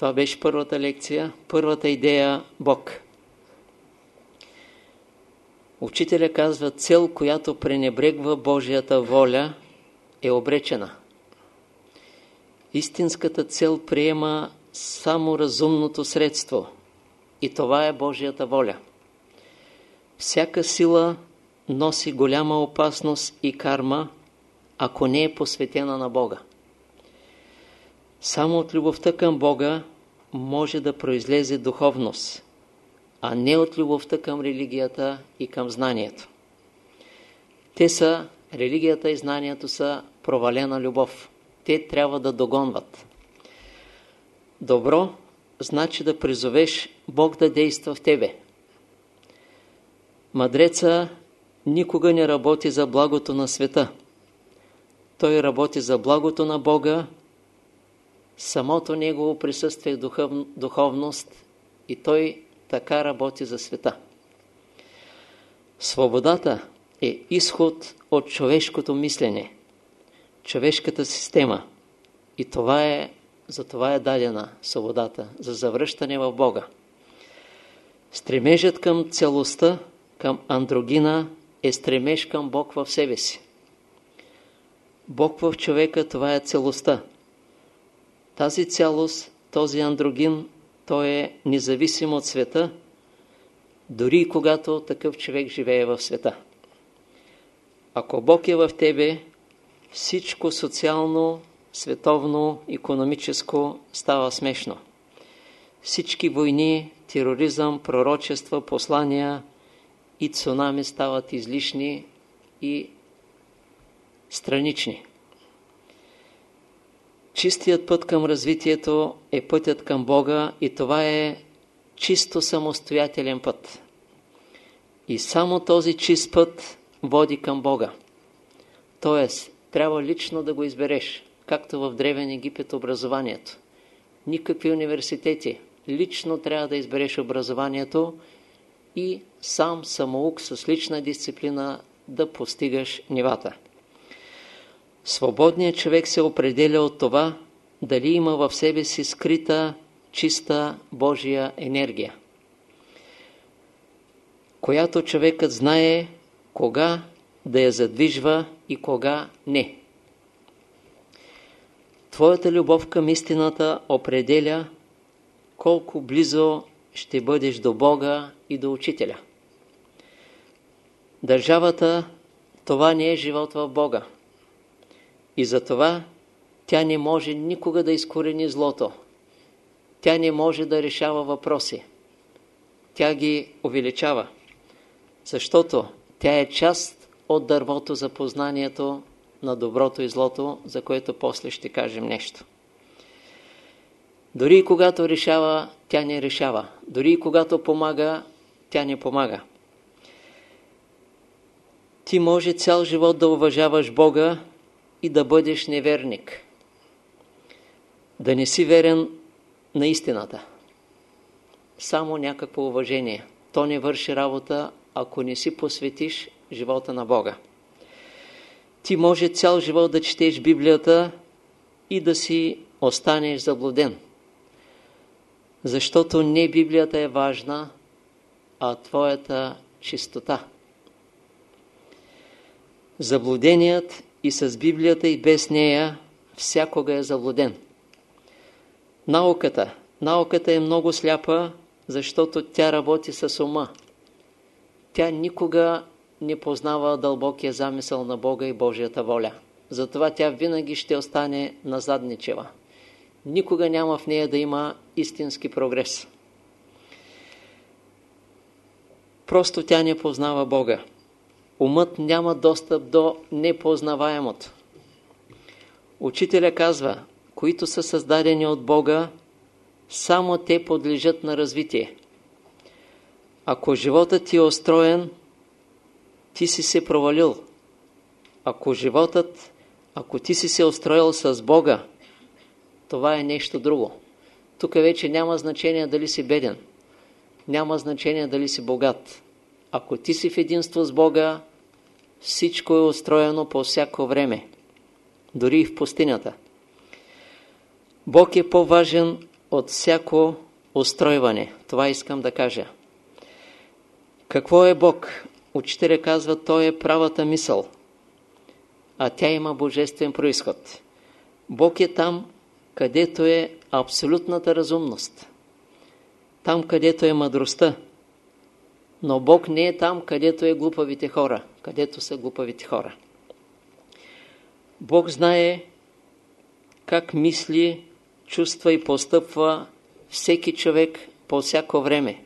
Това беше първата лекция, първата идея Бог. Учителя казва, цел, която пренебрегва Божията воля, е обречена. Истинската цел приема само разумното средство и това е Божията воля. Всяка сила носи голяма опасност и карма, ако не е посветена на Бога. Само от любовта към Бога може да произлезе духовност, а не от любовта към религията и към знанието. Те са, религията и знанието са провалена любов. Те трябва да догонват. Добро значи да призовеш Бог да действа в тебе. Мъдреца никога не работи за благото на света. Той работи за благото на Бога, самото Негово присъствие духов, духовност и той така работи за света. Свободата е изход от човешкото мислене, човешката система. И това е, за това е дадена свободата, за завръщане в Бога. Стремежът към целостта, към андрогина е стремеж към Бог в себе си. Бог в човека, това е целостта. Тази цялост, този андрогин, той е независим от света, дори когато такъв човек живее в света. Ако Бог е в тебе, всичко социално, световно, економическо става смешно. Всички войни, тероризъм, пророчества, послания и цунами стават излишни и странични. Чистият път към развитието е пътят към Бога и това е чисто самостоятелен път. И само този чист път води към Бога. Тоест, трябва лично да го избереш, както в Древен Египет образованието. Никакви университети. Лично трябва да избереш образованието и сам самоук с лична дисциплина да постигаш нивата. Свободният човек се определя от това, дали има в себе си скрита, чиста Божия енергия, която човекът знае кога да я задвижва и кога не. Твоята любов към истината определя колко близо ще бъдеш до Бога и до Учителя. Държавата, това не е живот в Бога. И затова тя не може никога да изкорени злото. Тя не може да решава въпроси. Тя ги увеличава. Защото тя е част от дървото за познанието на доброто и злото, за което после ще кажем нещо. Дори и когато решава, тя не решава. Дори и когато помага, тя не помага. Ти може цял живот да уважаваш Бога и да бъдеш неверник. Да не си верен на истината. Само някакво уважение. То не върши работа, ако не си посветиш живота на Бога. Ти може цял живот да четеш Библията и да си останеш заблуден. Защото не Библията е важна, а твоята чистота. Заблуденият и с Библията и без нея всякога е заблуден. Науката. Науката е много сляпа, защото тя работи с ума. Тя никога не познава дълбокия замисъл на Бога и Божията воля. Затова тя винаги ще остане назадничева. Никога няма в нея да има истински прогрес. Просто тя не познава Бога. Умът няма достъп до непознаваемото. Учителя казва, които са създадени от Бога, само те подлежат на развитие. Ако животът ти е устроен, ти си се провалил. Ако животът, ако ти си се устроил с Бога, това е нещо друго. Тук вече няма значение дали си беден. Няма значение дали си богат. Ако ти си в единство с Бога, всичко е устроено по всяко време. Дори и в пустинята. Бог е по-важен от всяко устройване. Това искам да кажа. Какво е Бог? Учителя казва, Той е правата мисъл, а тя има божествен происход. Бог е там, където е абсолютната разумност. Там, където е мъдростта. Но Бог не е там, където е глупавите хора, където са глупавите хора. Бог знае как мисли, чувства и постъпва всеки човек по всяко време.